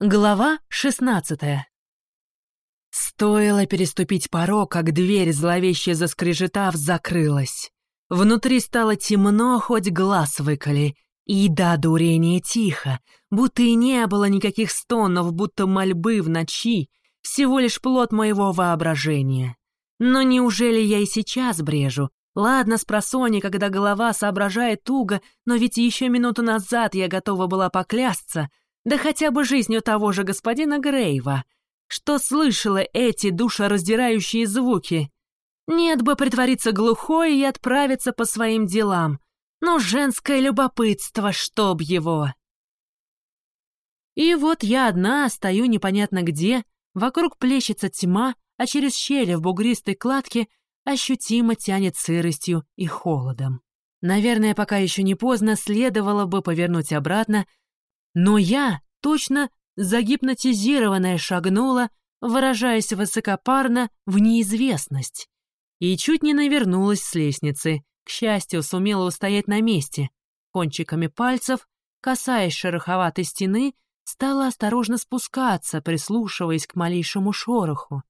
Глава шестнадцатая. Стоило переступить порог, как дверь, зловеще заскрежетав, закрылась. Внутри стало темно, хоть глаз выколи, и до дурения тихо, будто и не было никаких стонов, будто мольбы в ночи, всего лишь плод моего воображения. Но неужели я и сейчас брежу? Ладно, с просони, когда голова соображает туго, но ведь еще минуту назад я готова была поклясться — да хотя бы жизнью того же господина Грейва, что слышала эти душераздирающие звуки. Нет бы притвориться глухой и отправиться по своим делам. Но женское любопытство, чтоб его. И вот я одна, стою непонятно где, вокруг плещется тьма, а через щели в бугристой кладке ощутимо тянет сыростью и холодом. Наверное, пока еще не поздно, следовало бы повернуть обратно но я, точно загипнотизированная, шагнула, выражаясь высокопарно, в неизвестность. И чуть не навернулась с лестницы. К счастью, сумела устоять на месте. Кончиками пальцев, касаясь шероховатой стены, стала осторожно спускаться, прислушиваясь к малейшему шороху.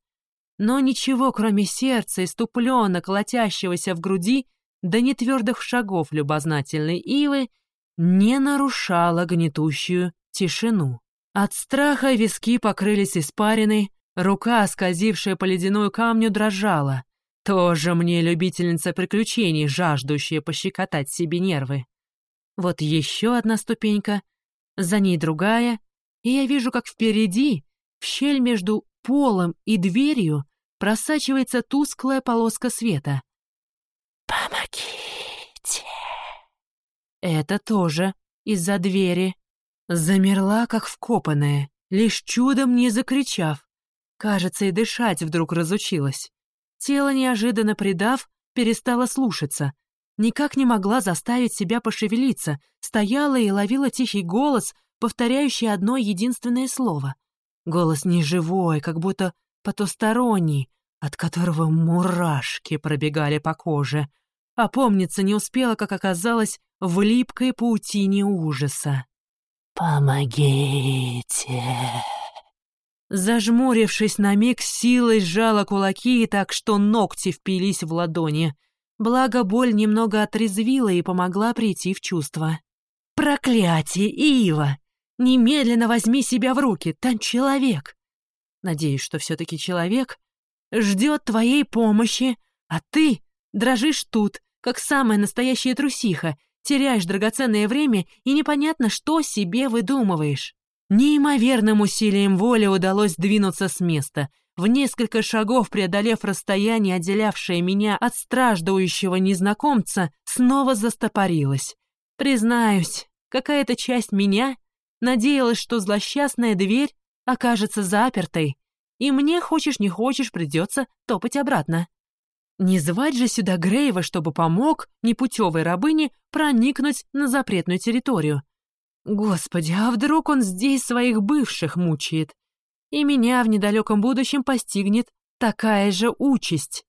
Но ничего, кроме сердца, иступленно колотящегося в груди, да нетвердых шагов любознательной ивы, не нарушала гнетущую тишину. От страха виски покрылись испариной, рука, скользившая по ледяной камню, дрожала. Тоже мне любительница приключений, жаждущая пощекотать себе нервы. Вот еще одна ступенька, за ней другая, и я вижу, как впереди, в щель между полом и дверью, просачивается тусклая полоска света. «Помогите!» Это тоже из-за двери. Замерла, как вкопанная, лишь чудом не закричав. Кажется, и дышать вдруг разучилась. Тело, неожиданно предав, перестало слушаться. Никак не могла заставить себя пошевелиться, стояла и ловила тихий голос, повторяющий одно единственное слово. Голос неживой, как будто потусторонний, от которого мурашки пробегали по коже. Опомниться не успела, как оказалось, в липкой паутине ужаса. «Помогите!» Зажмурившись на миг, силой сжала кулаки так, что ногти впились в ладони. Благо, боль немного отрезвила и помогла прийти в чувство. «Проклятие, Ива! Немедленно возьми себя в руки, там человек!» Надеюсь, что все-таки человек ждет твоей помощи, а ты дрожишь тут, как самая настоящая трусиха, теряешь драгоценное время и непонятно, что себе выдумываешь. Неимоверным усилием воли удалось двинуться с места, в несколько шагов преодолев расстояние, отделявшее меня от страждующего незнакомца, снова застопорилась. Признаюсь, какая-то часть меня надеялась, что злосчастная дверь окажется запертой, и мне, хочешь не хочешь, придется топать обратно. Не звать же сюда Грейва, чтобы помог непутевой рабыне проникнуть на запретную территорию. Господи, а вдруг он здесь своих бывших мучает? И меня в недалеком будущем постигнет такая же участь.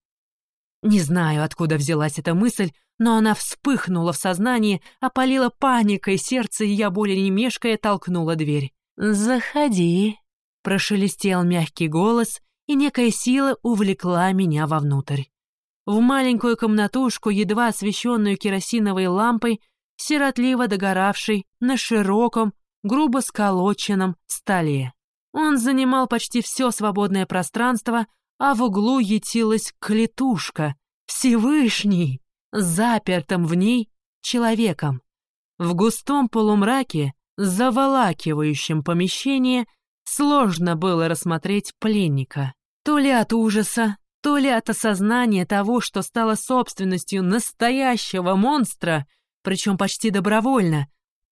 Не знаю, откуда взялась эта мысль, но она вспыхнула в сознании, опалила паникой сердце, и я, более не мешкая, толкнула дверь. «Заходи», — прошелестел мягкий голос, и некая сила увлекла меня вовнутрь. В маленькую комнатушку, едва освещенную керосиновой лампой, сиротливо догоравшей на широком, грубо сколоченном столе. Он занимал почти все свободное пространство, а в углу ятилась клетушка, Всевышний, запертым в ней человеком. В густом полумраке, заволакивающем помещение, сложно было рассмотреть пленника. То ли от ужаса, то ли от осознания того, что стало собственностью настоящего монстра, причем почти добровольно,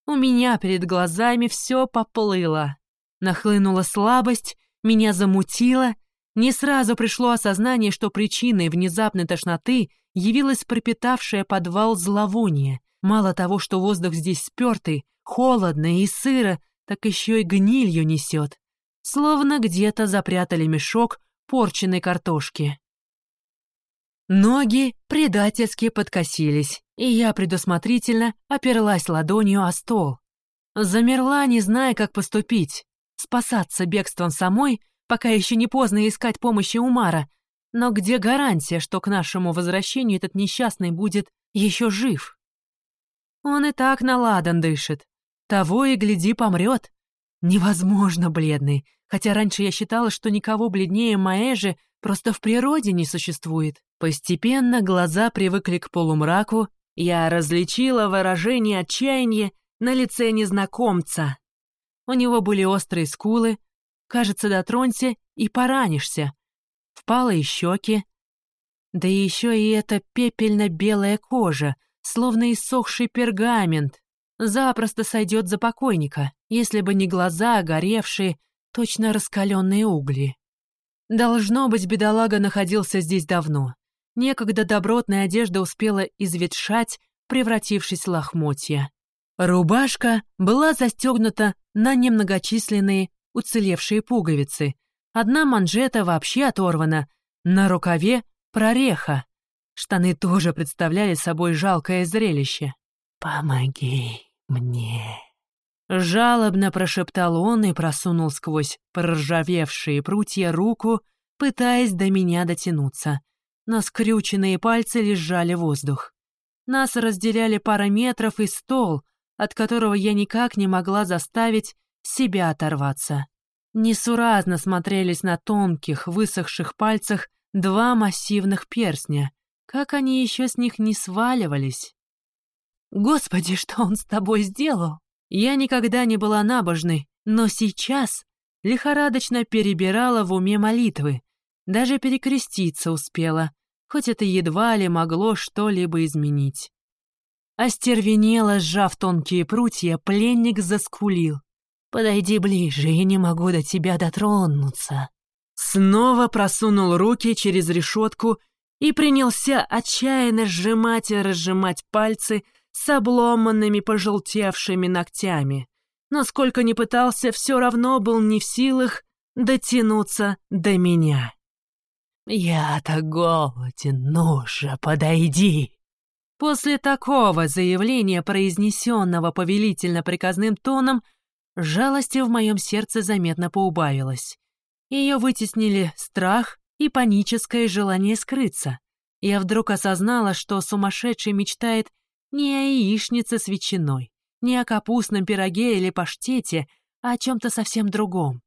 у меня перед глазами все поплыло. Нахлынула слабость, меня замутило, не сразу пришло осознание, что причиной внезапной тошноты явилась пропитавшая подвал зловоние. Мало того, что воздух здесь спертый, холодно и сыро, так еще и гнилью несет. Словно где-то запрятали мешок порченной картошки. Ноги предательски подкосились, и я предусмотрительно оперлась ладонью о стол. Замерла, не зная, как поступить. спасаться бегством самой, пока еще не поздно искать помощи у Мара. Но где гарантия, что к нашему возвращению этот несчастный будет еще жив? Он и так наладан дышит. Того и гляди помрет. Невозможно бледный, хотя раньше я считала, что никого бледнее Маэжи просто в природе не существует. Постепенно глаза привыкли к полумраку, я различила выражение отчаяния на лице незнакомца. У него были острые скулы, кажется, дотронься и поранишься, впалые щеки, да еще и эта пепельно-белая кожа, словно иссохший пергамент, запросто сойдет за покойника, если бы не глаза, горевшие, точно раскаленные угли. Должно быть, бедолага находился здесь давно. Некогда добротная одежда успела изветшать, превратившись в лохмотья. Рубашка была застегнута на немногочисленные уцелевшие пуговицы. Одна манжета вообще оторвана, на рукаве прореха. Штаны тоже представляли собой жалкое зрелище. «Помоги мне!» Жалобно прошептал он и просунул сквозь проржавевшие прутья руку, пытаясь до меня дотянуться. Но скрюченные пальцы лежали воздух. Нас разделяли пара метров и стол, от которого я никак не могла заставить себя оторваться. Несуразно смотрелись на тонких, высохших пальцах два массивных перстня. Как они еще с них не сваливались? «Господи, что он с тобой сделал?» Я никогда не была набожной, но сейчас лихорадочно перебирала в уме молитвы, даже перекреститься успела, хоть это едва ли могло что-либо изменить. Остервенело, сжав тонкие прутья, пленник заскулил. «Подойди ближе, я не могу до тебя дотронуться». Снова просунул руки через решетку и принялся отчаянно сжимать и разжимать пальцы, с обломанными пожелтевшими ногтями, но сколько ни пытался, все равно был не в силах дотянуться до меня. «Я-то голоден, ну же, подойди!» После такого заявления, произнесенного повелительно-приказным тоном, жалости в моем сердце заметно поубавилось. Ее вытеснили страх и паническое желание скрыться. Я вдруг осознала, что сумасшедший мечтает не о яичнице с ветчиной, не о капустном пироге или паштете, а о чем-то совсем другом.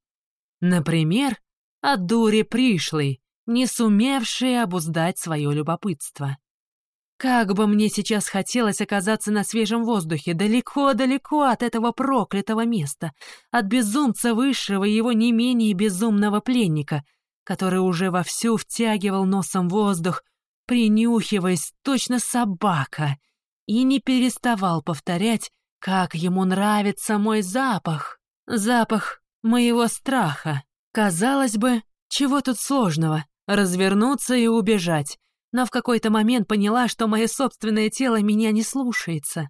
Например, о дуре пришлой, не сумевшей обуздать свое любопытство. Как бы мне сейчас хотелось оказаться на свежем воздухе, далеко-далеко от этого проклятого места, от безумца высшего и его не менее безумного пленника, который уже вовсю втягивал носом воздух, принюхиваясь точно собака — и не переставал повторять, как ему нравится мой запах. Запах моего страха. Казалось бы, чего тут сложного? Развернуться и убежать. Но в какой-то момент поняла, что мое собственное тело меня не слушается.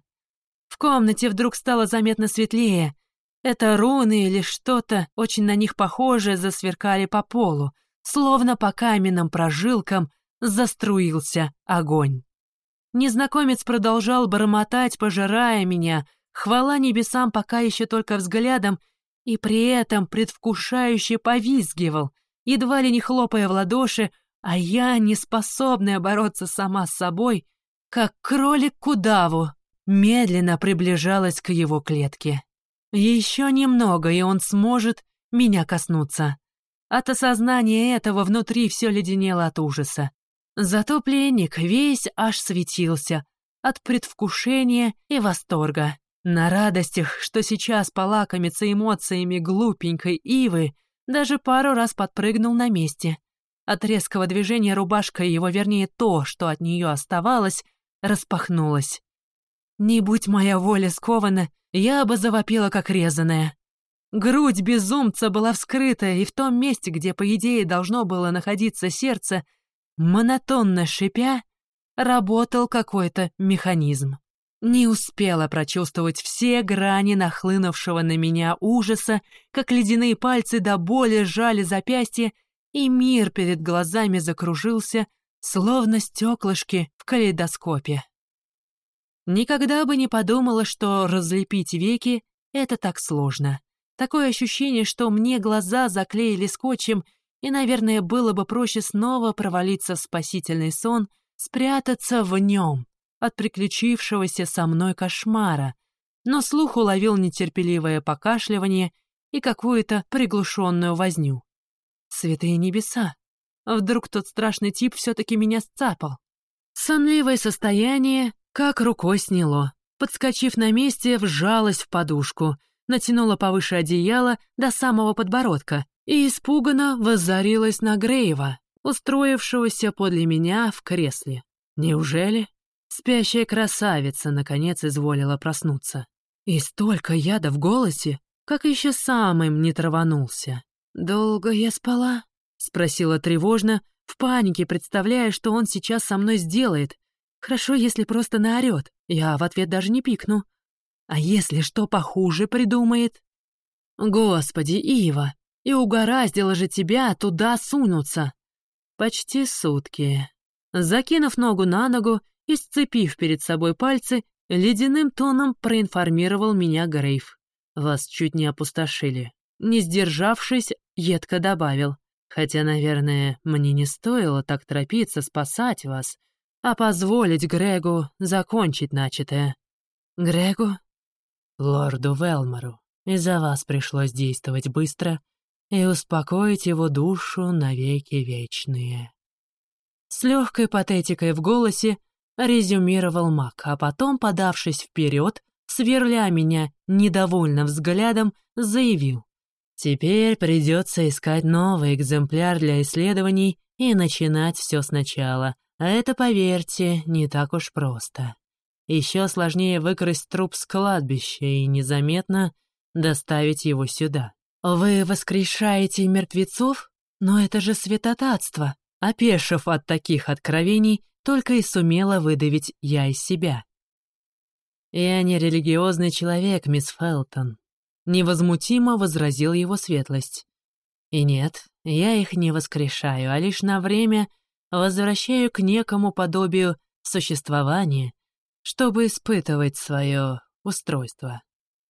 В комнате вдруг стало заметно светлее. Это руны или что-то, очень на них похожее, засверкали по полу, словно по каменным прожилкам заструился огонь. Незнакомец продолжал бормотать, пожирая меня, хвала небесам пока еще только взглядом, и при этом предвкушающе повизгивал, едва ли не хлопая в ладоши, а я, не способная бороться сама с собой, как кролик к удаву, медленно приближалась к его клетке. Еще немного, и он сможет меня коснуться. От осознания этого внутри все леденело от ужаса. Зато пленник весь аж светился от предвкушения и восторга. На радостях, что сейчас полакомится эмоциями глупенькой Ивы, даже пару раз подпрыгнул на месте. От резкого движения рубашка его, вернее то, что от нее оставалось, распахнулась. Не будь моя воля скована, я бы завопила как резаная. Грудь безумца была вскрыта, и в том месте, где, по идее, должно было находиться сердце, монотонно шипя, работал какой-то механизм. Не успела прочувствовать все грани нахлынувшего на меня ужаса, как ледяные пальцы до боли сжали запястье, и мир перед глазами закружился, словно стеклышки в калейдоскопе. Никогда бы не подумала, что разлепить веки — это так сложно. Такое ощущение, что мне глаза заклеили скотчем, и, наверное, было бы проще снова провалиться в спасительный сон, спрятаться в нем от приключившегося со мной кошмара. Но слух уловил нетерпеливое покашливание и какую-то приглушенную возню. Святые небеса! Вдруг тот страшный тип все-таки меня сцапал. Сонливое состояние как рукой сняло. Подскочив на месте, вжалась в подушку, натянула повыше одеяло до самого подбородка и испуганно воззарилась на Грейва, устроившегося подле меня в кресле. Неужели? Спящая красавица наконец изволила проснуться. И столько яда в голосе, как еще сам им не траванулся. «Долго я спала?» — спросила тревожно, в панике представляя, что он сейчас со мной сделает. Хорошо, если просто наорёт, я в ответ даже не пикну. А если что похуже придумает? Господи, Ива, и угораздило же тебя туда сунуться. Почти сутки. Закинув ногу на ногу и сцепив перед собой пальцы, ледяным тоном проинформировал меня Грейв. Вас чуть не опустошили. Не сдержавшись, едко добавил. Хотя, наверное, мне не стоило так торопиться спасать вас, а позволить Грегу закончить начатое. Грегу? Лорду Велмору. Из-за вас пришлось действовать быстро и успокоить его душу навеки вечные. С легкой патетикой в голосе резюмировал маг, а потом, подавшись вперед, сверля меня недовольным взглядом, заявил. Теперь придется искать новый экземпляр для исследований и начинать все сначала. А это, поверьте, не так уж просто. Еще сложнее выкрасть труп с кладбища и незаметно доставить его сюда. Вы воскрешаете мертвецов? Но это же святотатство. Опешив от таких откровений, только и сумела выдавить я из себя. «Я не религиозный человек, мисс Фелтон», Невозмутимо возразил его светлость. И нет, я их не воскрешаю, а лишь на время возвращаю к некому подобию существования, чтобы испытывать свое устройство.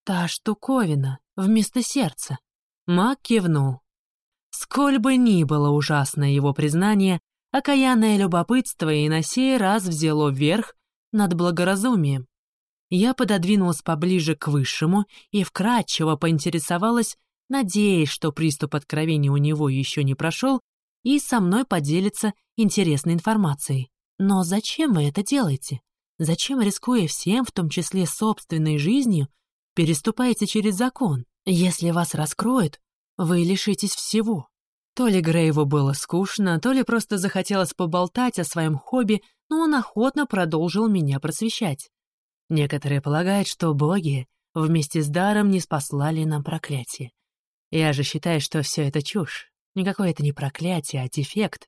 Та штуковина вместо сердца. Мак кивнул. Сколь бы ни было ужасное его признание, окаянное любопытство и на сей раз взяло верх над благоразумием. Я пододвинулась поближе к высшему и вкратчиво поинтересовалась, надеясь, что приступ откровения у него еще не прошел, и со мной поделится интересной информацией. Но зачем вы это делаете? Зачем, рискуя всем, в том числе собственной жизнью, переступаете через закон? Если вас раскроют, вы лишитесь всего. То ли Грейву было скучно, то ли просто захотелось поболтать о своем хобби, но он охотно продолжил меня просвещать. Некоторые полагают, что боги вместе с даром не спаслали нам проклятие. Я же считаю, что все это чушь. Никакое это не проклятие, а дефект,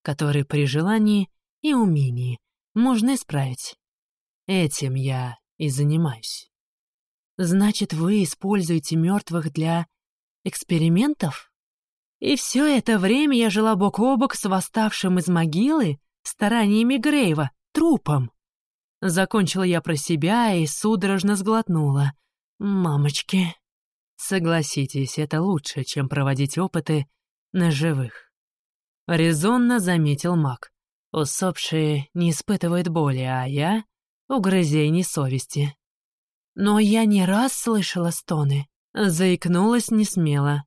который при желании и умении можно исправить. Этим я и занимаюсь. Значит, вы используете мертвых для экспериментов? И все это время я жила бок о бок с восставшим из могилы стараниями Грейва, трупом. Закончила я про себя и судорожно сглотнула. «Мамочки». Согласитесь, это лучше, чем проводить опыты на живых. Резонно заметил маг. Усопшие не испытывают боли, а я — угрызений совести. Но я не раз слышала стоны. Заикнулась несмело.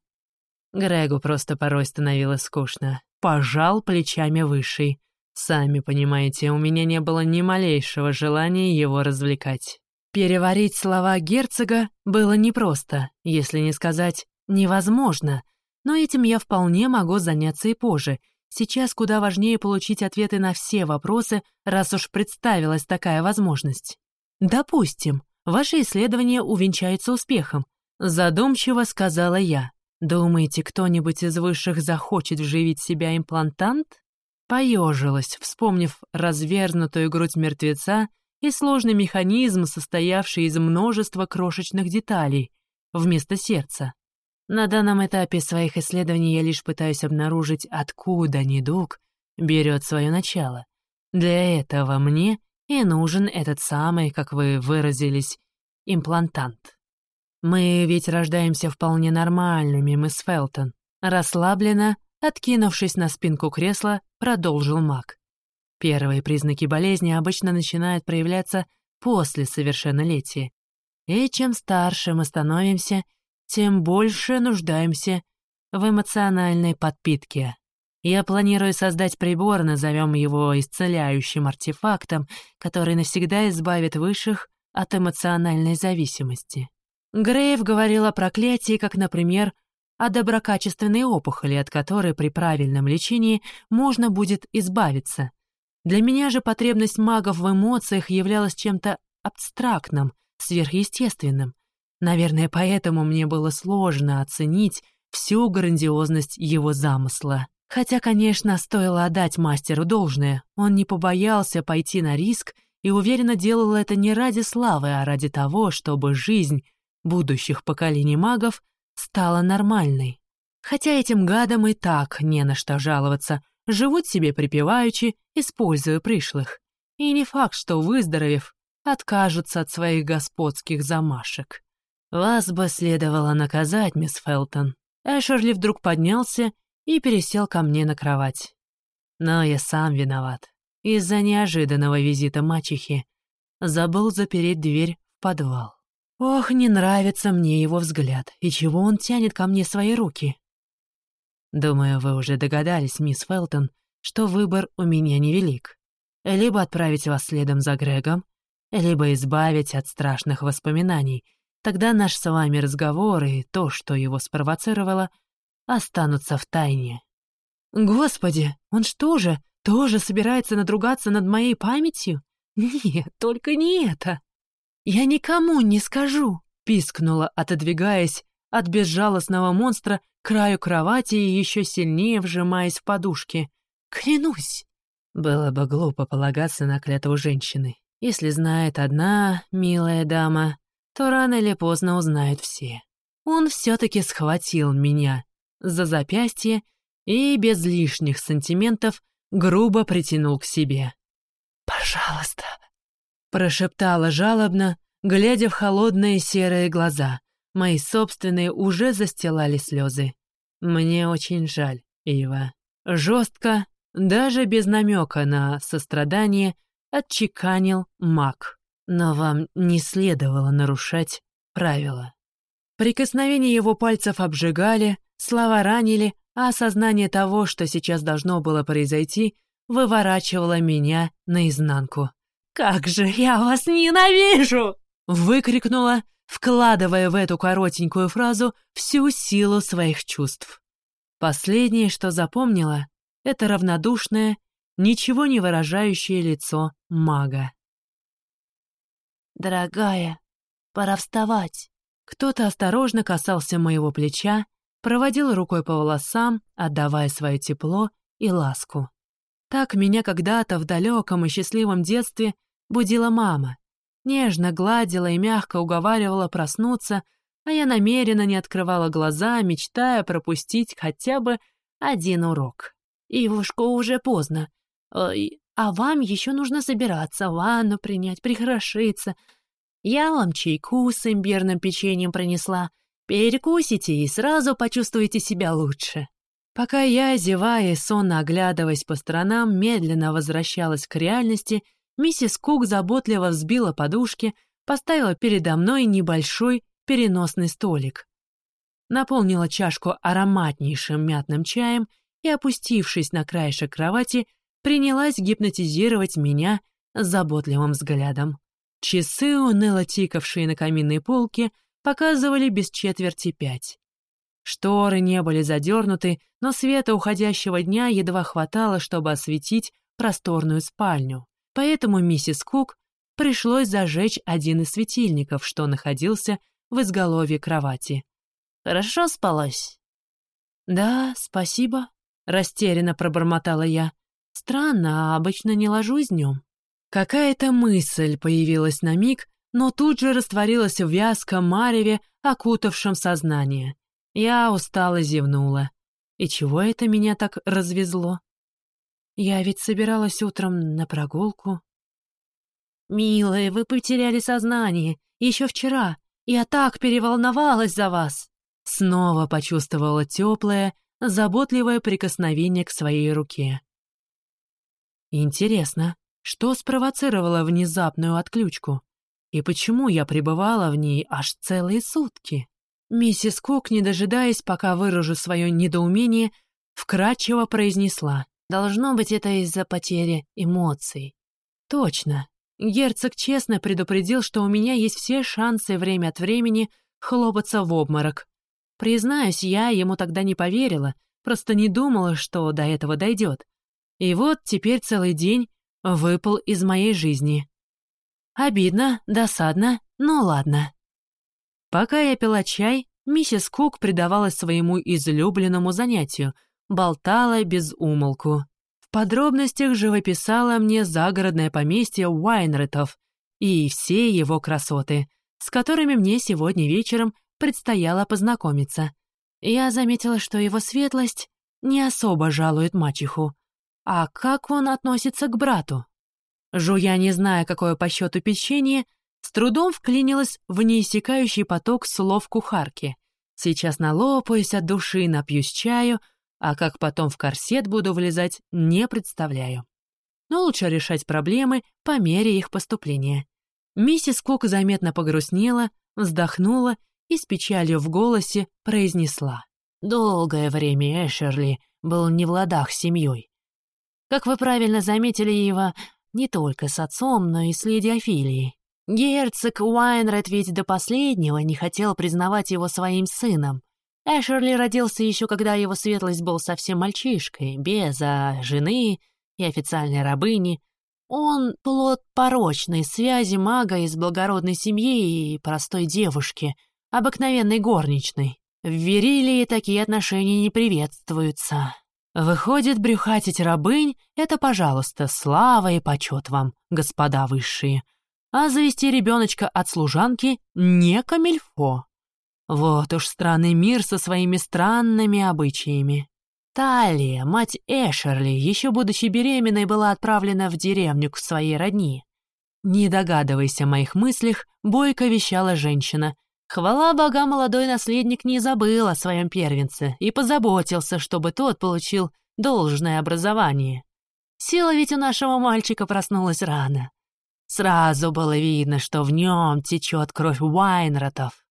Грегу просто порой становилось скучно. Пожал плечами высший. Сами понимаете, у меня не было ни малейшего желания его развлекать. Переварить слова герцога было непросто, если не сказать невозможно, но этим я вполне могу заняться и позже. Сейчас куда важнее получить ответы на все вопросы, раз уж представилась такая возможность. Допустим, ваше исследование увенчается успехом, задумчиво сказала я. Думаете, кто-нибудь из высших захочет вживить себя имплантант? Поежилась, вспомнив развернутую грудь мертвеца и сложный механизм, состоявший из множества крошечных деталей, вместо сердца. На данном этапе своих исследований я лишь пытаюсь обнаружить, откуда недуг берет свое начало. Для этого мне и нужен этот самый, как вы выразились, имплантант. Мы ведь рождаемся вполне нормальными, мисс Фелтон. Расслабленно, откинувшись на спинку кресла, продолжил маг. Первые признаки болезни обычно начинают проявляться после совершеннолетия. И чем старше мы становимся, тем больше нуждаемся в эмоциональной подпитке. Я планирую создать прибор, назовем его исцеляющим артефактом, который навсегда избавит высших от эмоциональной зависимости. Грейв говорил о проклятии, как, например, о доброкачественной опухоли, от которой при правильном лечении можно будет избавиться. Для меня же потребность магов в эмоциях являлась чем-то абстрактным, сверхъестественным. Наверное, поэтому мне было сложно оценить всю грандиозность его замысла. Хотя, конечно, стоило отдать мастеру должное, он не побоялся пойти на риск и уверенно делал это не ради славы, а ради того, чтобы жизнь будущих поколений магов стала нормальной. Хотя этим гадам и так не на что жаловаться, живут себе припеваючи, используя пришлых. И не факт, что, выздоровев, откажутся от своих господских замашек. «Вас бы следовало наказать, мисс Фелтон». Эшерли вдруг поднялся и пересел ко мне на кровать. Но я сам виноват. Из-за неожиданного визита мачехи забыл запереть дверь в подвал. Ох, не нравится мне его взгляд, и чего он тянет ко мне свои руки. Думаю, вы уже догадались, мисс Фелтон, что выбор у меня невелик. Либо отправить вас следом за Грегом, либо избавить от страшных воспоминаний. Тогда наш с вами разговор и то, что его спровоцировало, останутся в тайне. Господи, он что же, тоже собирается надругаться над моей памятью? Нет, только не это. «Я никому не скажу!» — пискнула, отодвигаясь от безжалостного монстра к краю кровати и еще сильнее вжимаясь в подушки. «Клянусь!» Было бы глупо полагаться на клятву женщины. Если знает одна милая дама, то рано или поздно узнают все. Он все-таки схватил меня за запястье и без лишних сантиментов грубо притянул к себе. «Пожалуйста», Прошептала жалобно, глядя в холодные серые глаза. Мои собственные уже застилали слезы. Мне очень жаль, Ива. Жестко, даже без намека на сострадание, отчеканил маг. Но вам не следовало нарушать правила. Прикосновения его пальцев обжигали, слова ранили, а осознание того, что сейчас должно было произойти, выворачивало меня наизнанку. «Как же я вас ненавижу!» — выкрикнула, вкладывая в эту коротенькую фразу всю силу своих чувств. Последнее, что запомнила, это равнодушное, ничего не выражающее лицо мага. «Дорогая, пора вставать». Кто-то осторожно касался моего плеча, проводил рукой по волосам, отдавая свое тепло и ласку. Так меня когда-то в далеком и счастливом детстве будила мама. Нежно гладила и мягко уговаривала проснуться, а я намеренно не открывала глаза, мечтая пропустить хотя бы один урок. «Ивушка, уже поздно. Ой, а вам еще нужно собираться, ванну принять, прихорошиться. Я вам чайку с имбирным печеньем принесла. Перекусите и сразу почувствуете себя лучше». Пока я, зевая и сонно оглядываясь по сторонам, медленно возвращалась к реальности, миссис Кук заботливо взбила подушки, поставила передо мной небольшой переносный столик. Наполнила чашку ароматнейшим мятным чаем и, опустившись на краешек кровати, принялась гипнотизировать меня заботливым взглядом. Часы, уныло тикавшие на каминной полке, показывали без четверти пять. Шторы не были задернуты, но света уходящего дня едва хватало, чтобы осветить просторную спальню. Поэтому миссис Кук пришлось зажечь один из светильников, что находился в изголовье кровати. «Хорошо спалось?» «Да, спасибо», — растерянно пробормотала я. «Странно, а обычно не ложусь днем». Какая-то мысль появилась на миг, но тут же растворилась в вязком мареве, окутавшем сознание. Я устало зевнула. И чего это меня так развезло? Я ведь собиралась утром на прогулку. «Милая, вы потеряли сознание. Еще вчера. Я так переволновалась за вас!» Снова почувствовала теплое, заботливое прикосновение к своей руке. Интересно, что спровоцировало внезапную отключку? И почему я пребывала в ней аж целые сутки? Миссис Кук, не дожидаясь, пока выражу свое недоумение, вкратчиво произнесла. Должно быть, это из-за потери эмоций. Точно. Герцог честно предупредил, что у меня есть все шансы время от времени хлопаться в обморок. Признаюсь, я ему тогда не поверила, просто не думала, что до этого дойдет. И вот теперь целый день выпал из моей жизни. Обидно, досадно, но ладно. Пока я пила чай, миссис Кук предавалась своему излюбленному занятию, болтала без умолку. В подробностях же выписала мне загородное поместье Уайнретов и все его красоты, с которыми мне сегодня вечером предстояло познакомиться. Я заметила, что его светлость не особо жалует мачеху. А как он относится к брату? Жуя, не зная, какое по счету печенье, с трудом вклинилась в неиссякающий поток слов кухарки. Сейчас налопаюсь от души, напьюсь чаю, а как потом в корсет буду влезать, не представляю. Но лучше решать проблемы по мере их поступления. Миссис Кук заметно погрустнела, вздохнула и с печалью в голосе произнесла. «Долгое время Эшерли был не в ладах с семьей. Как вы правильно заметили его, не только с отцом, но и с леди Офилией. Герцог Уайнред ведь до последнего не хотел признавать его своим сыном. Эшерли родился еще когда его светлость был совсем мальчишкой, без а, жены и официальной рабыни. Он плод порочной связи мага из благородной семьи и простой девушки, обыкновенной горничной. В Верилии такие отношения не приветствуются. Выходит, брюхатить рабынь — это, пожалуйста, слава и почет вам, господа высшие. А завести ребеночка от служанки — не камильфо. Вот уж странный мир со своими странными обычаями. Талия, мать Эшерли, еще будучи беременной, была отправлена в деревню к своей родни. Не догадываясь о моих мыслях, бойко вещала женщина, Хвала богам, молодой наследник не забыл о своем первенце и позаботился, чтобы тот получил должное образование. Сила ведь у нашего мальчика проснулась рано. Сразу было видно, что в нем течет кровь Уайнротов.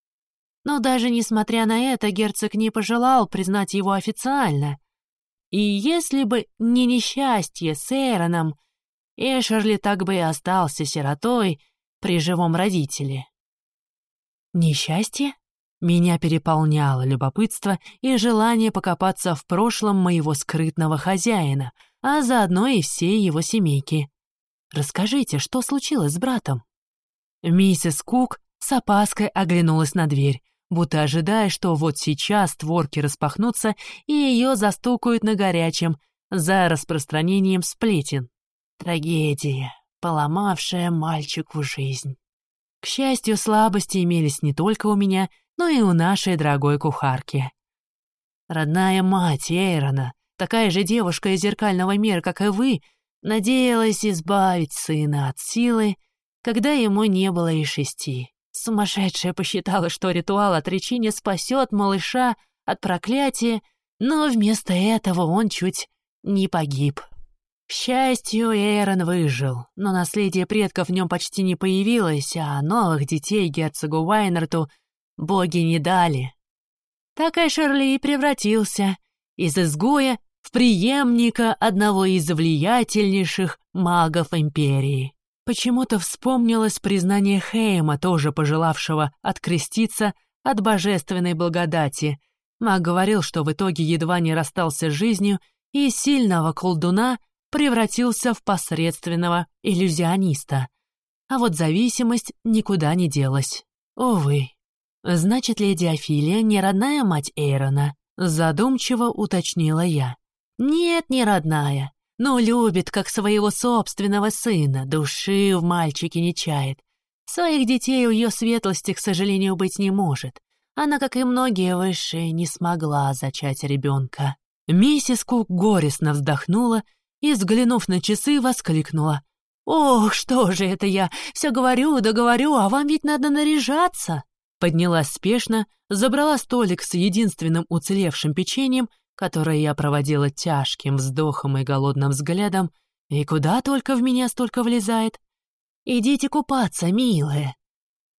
Но даже несмотря на это, герцог не пожелал признать его официально. И если бы не несчастье с Эйроном, Эшерли так бы и остался сиротой при живом родителе. Несчастье? Меня переполняло любопытство и желание покопаться в прошлом моего скрытного хозяина, а заодно и всей его семейки. Расскажите, что случилось с братом?» Миссис Кук с опаской оглянулась на дверь, будто ожидая, что вот сейчас творки распахнутся и ее застукают на горячем за распространением сплетен. Трагедия, поломавшая мальчику жизнь. К счастью, слабости имелись не только у меня, но и у нашей дорогой кухарки. Родная мать Эйрона, такая же девушка из зеркального мира, как и вы, надеялась избавить сына от силы, когда ему не было и шести. Сумасшедшая посчитала, что ритуал отречения спасет малыша от проклятия, но вместо этого он чуть не погиб. К счастью, Эйрон выжил, но наследие предков в нем почти не появилось, а новых детей герцогу Уайнерту боги не дали. Так Эшерли и превратился из изгоя в преемника одного из влиятельнейших магов Империи. Почему-то вспомнилось признание Хейма, тоже пожелавшего откреститься от божественной благодати. Маг говорил, что в итоге едва не расстался с жизнью и сильного колдуна — превратился в посредственного иллюзиониста. А вот зависимость никуда не делась. Увы. Значит, леди Афилия не родная мать Эйрона? Задумчиво уточнила я. Нет, не родная, но любит как своего собственного сына, души в мальчике не чает. Своих детей у ее светлости, к сожалению, быть не может. Она, как и многие высшие, не смогла зачать ребенка. Миссис Кук горестно вздохнула и, взглянув на часы, воскликнула. «Ох, что же это я! Все говорю да а вам ведь надо наряжаться!» Поднялась спешно, забрала столик с единственным уцелевшим печеньем, которое я проводила тяжким вздохом и голодным взглядом, и куда только в меня столько влезает. «Идите купаться, милые!»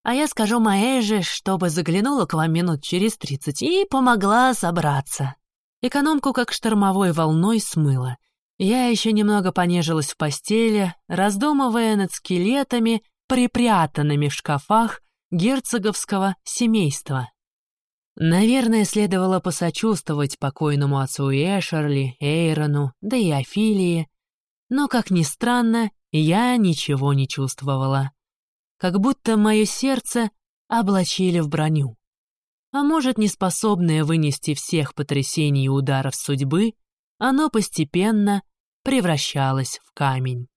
А я скажу Маэже, чтобы заглянула к вам минут через тридцать и помогла собраться. Экономку как штормовой волной смыло. Я еще немного понежилась в постели, раздумывая над скелетами, припрятанными в шкафах герцоговского семейства. Наверное, следовало посочувствовать покойному отцу Эшерли, Эйрону, да и Афилии, но, как ни странно, я ничего не чувствовала как будто мое сердце облачили в броню. А может, неспособное вынести всех потрясений и ударов судьбы, оно постепенно превращалось в камень.